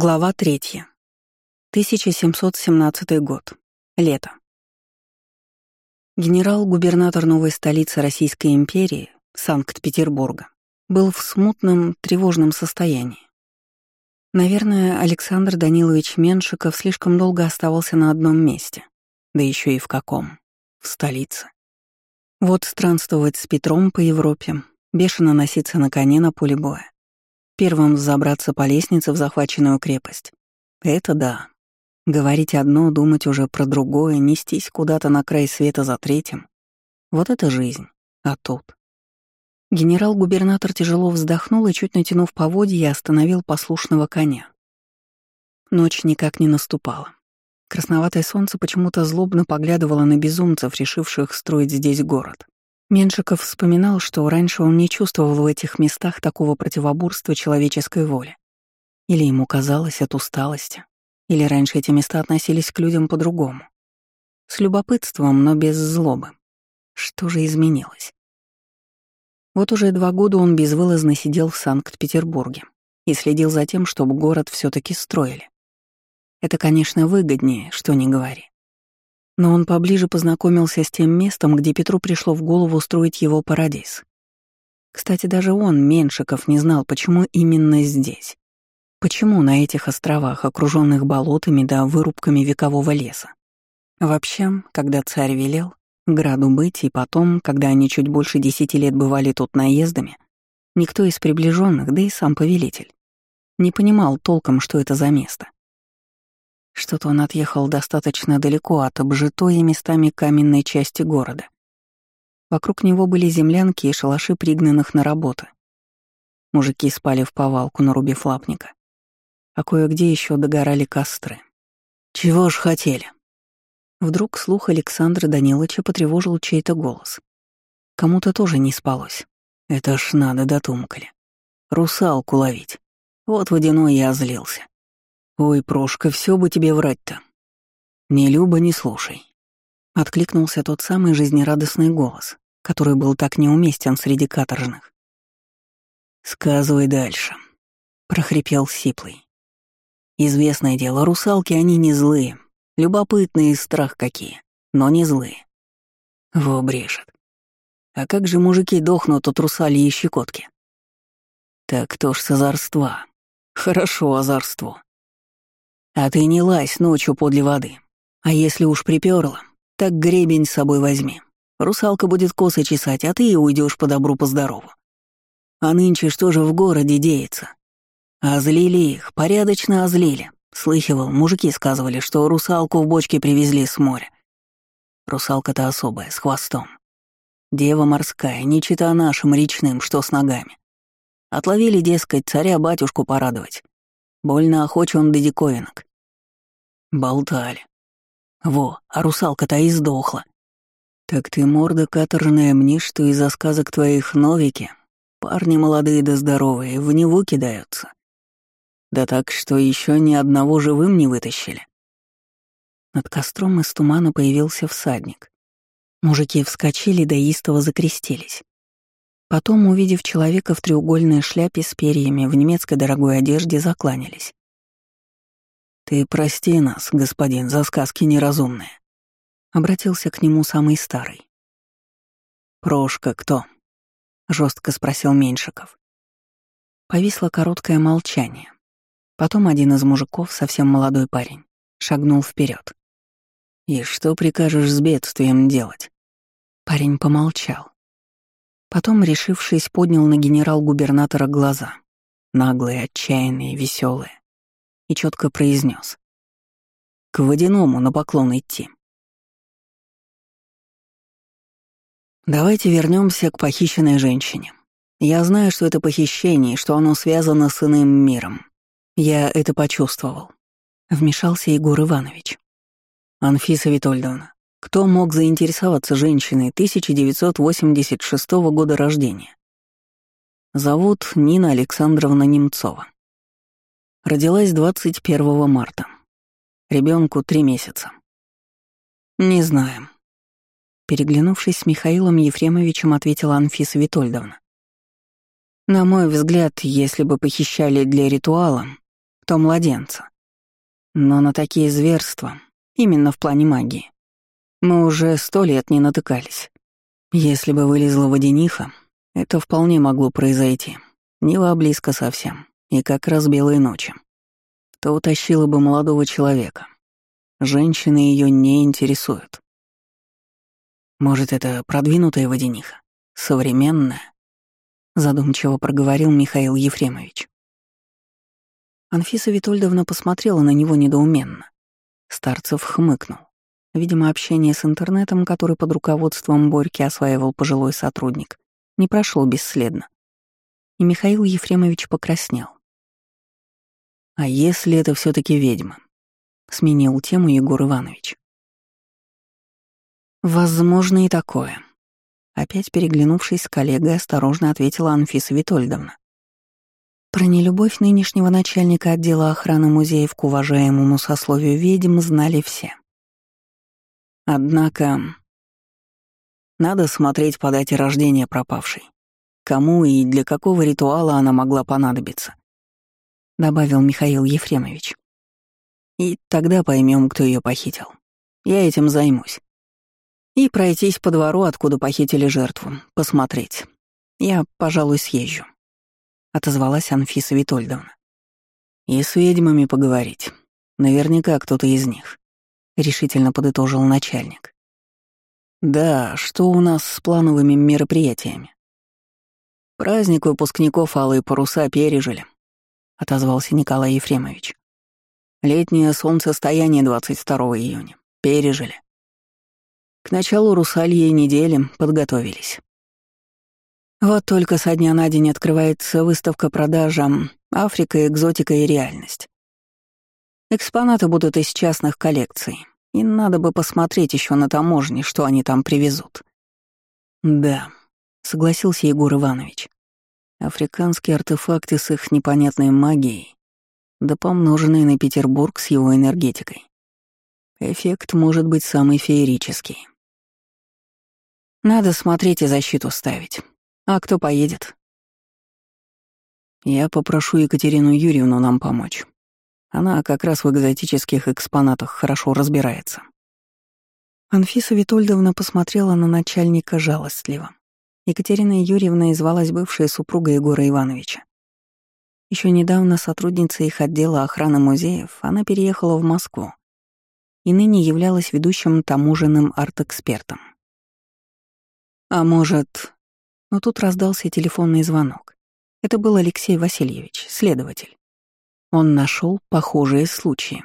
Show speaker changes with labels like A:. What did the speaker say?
A: Глава третья. 1717 год. Лето. Генерал-губернатор новой столицы Российской империи, Санкт-Петербурга, был в смутном, тревожном состоянии. Наверное, Александр Данилович Меншиков слишком долго оставался на одном месте. Да еще и в каком? В столице. Вот странствовать с Петром по Европе, бешено носиться на коне на поле боя Первым забраться по лестнице в захваченную крепость. Это да. Говорить одно, думать уже про другое, нестись куда-то на край света за третьим. Вот это жизнь. А тут... Генерал-губернатор тяжело вздохнул и, чуть натянув поводья, остановил послушного коня. Ночь никак не наступала. Красноватое солнце почему-то злобно поглядывало на безумцев, решивших строить здесь город. Меншиков вспоминал, что раньше он не чувствовал в этих местах такого противоборства человеческой воли. Или ему казалось от усталости, или раньше эти места относились к людям по-другому. С любопытством, но без злобы. Что же изменилось? Вот уже два года он безвылазно сидел в Санкт-Петербурге и следил за тем, чтобы город все таки строили. Это, конечно, выгоднее, что не говори. Но он поближе познакомился с тем местом, где Петру пришло в голову устроить его парадиз. Кстати, даже он, Меншиков, не знал, почему именно здесь. Почему на этих островах, окруженных болотами да вырубками векового леса? Вообще, когда царь велел, граду быть, и потом, когда они чуть больше десяти лет бывали тут наездами, никто из приближенных, да и сам повелитель, не понимал толком, что это за место. Что-то он отъехал достаточно далеко от обжитой и местами каменной части города. Вокруг него были землянки и шалаши пригнанных на работу. Мужики спали в повалку, нарубив лапника. А кое-где еще догорали костры. «Чего ж хотели?» Вдруг слух Александра Даниловича потревожил чей-то голос. Кому-то тоже не спалось. Это ж надо дотумкали. Русалку ловить. Вот водяной я озлился. «Ой, Прошка, все бы тебе врать-то». «Не Люба, не слушай», — откликнулся тот самый жизнерадостный голос, который был так неуместен среди каторжных. «Сказывай дальше», — прохрипел Сиплый. «Известное дело, русалки, они не злые, любопытные страх какие, но не злые». Во брешет. А как же мужики дохнут от русальи щекотки? Так то ж с озорства. Хорошо озорство. А ты не лазь ночью подле воды. А если уж припёрла, так гребень с собой возьми. Русалка будет косы чесать, а ты и уйдешь по добру, по здорову. А нынче что же в городе деется? Озлили их, порядочно озлили. Слыхивал, мужики сказывали, что русалку в бочке привезли с моря. Русалка-то особая, с хвостом. Дева морская, не чита нашим речным, что с ногами. Отловили, дескать, царя-батюшку порадовать. Больно охочен до диковинок. Болтали. Во, а русалка-то и сдохла. Так ты, морда каторжная, мне, что из-за сказок твоих новики, парни молодые да здоровые, в него кидаются. Да так, что еще ни одного живым не вытащили. Над костром из тумана появился всадник. Мужики вскочили да истово закрестились. Потом, увидев человека в треугольной шляпе с перьями в немецкой дорогой одежде, закланялись. «Ты прости нас, господин, за сказки неразумные», — обратился к нему самый старый. «Прошка кто?» — жестко спросил Меньшиков. Повисло короткое молчание. Потом один из мужиков, совсем молодой парень, шагнул вперед. «И что прикажешь с бедствием делать?» Парень помолчал. Потом, решившись, поднял на генерал-губернатора глаза. Наглые, отчаянные, веселые и четко произнес: «К водяному на поклон идти». Давайте вернемся к похищенной женщине. Я знаю, что это похищение, что оно связано с иным миром. Я это почувствовал. Вмешался Егор Иванович. Анфиса Витольдовна, кто мог заинтересоваться женщиной 1986 года рождения? Зовут Нина Александровна Немцова. Родилась 21 марта. Ребенку три месяца. Не знаем. Переглянувшись с Михаилом Ефремовичем, ответила Анфиса Витольдовна. На мой взгляд, если бы похищали для ритуала, то младенца. Но на такие зверства, именно в плане магии, мы уже сто лет не натыкались. Если бы вылезла водяниха, это вполне могло произойти. Нева близко совсем, и как раз белые ночи. То утащила бы молодого человека. Женщины ее не интересуют. Может, это продвинутая водяниха? Современная? Задумчиво проговорил Михаил Ефремович. Анфиса Витольдовна посмотрела на него недоуменно. Старцев хмыкнул. Видимо, общение с интернетом, который под руководством Борьки осваивал пожилой сотрудник, не прошло бесследно. И Михаил Ефремович покраснел. «А если это все таки ведьма?» — сменил тему Егор Иванович. «Возможно и такое», — опять переглянувшись с коллегой, осторожно ответила Анфиса Витольдовна. Про нелюбовь нынешнего начальника отдела охраны музеев к уважаемому сословию ведьм знали все. Однако надо смотреть по дате рождения пропавшей. Кому и для какого ритуала она могла понадобиться, добавил Михаил Ефремович. И тогда поймем, кто ее похитил. Я этим займусь. И пройтись по двору, откуда похитили жертву, посмотреть. Я, пожалуй, съезжу. Отозвалась Анфиса Витольдовна. И с ведьмами поговорить. Наверняка кто-то из них решительно подытожил начальник. Да, что у нас с плановыми мероприятиями? Праздник выпускников Алые паруса пережили, отозвался Николай Ефремович. Летнее солнцестояние 22 июня. Пережили. К началу русальей недели подготовились. Вот только со дня на день открывается выставка продажа «Африка, экзотика и реальность». Экспонаты будут из частных коллекций, и надо бы посмотреть еще на таможне, что они там привезут. Да, согласился Егор Иванович. Африканские артефакты с их непонятной магией, да помноженные на Петербург с его энергетикой. Эффект может быть самый феерический. Надо смотреть и защиту ставить. А кто поедет? Я попрошу Екатерину Юрьевну нам помочь. Она как раз в экзотических экспонатах хорошо разбирается. Анфиса Витольдовна посмотрела на начальника жалостливо. Екатерина Юрьевна извалась бывшая супруга Егора Ивановича. Еще недавно сотрудница их отдела охраны музеев, она переехала в Москву и ныне являлась ведущим таможенным арт-экспертом. А может... Но тут раздался телефонный звонок. Это был Алексей Васильевич, следователь. Он нашел похожие случаи.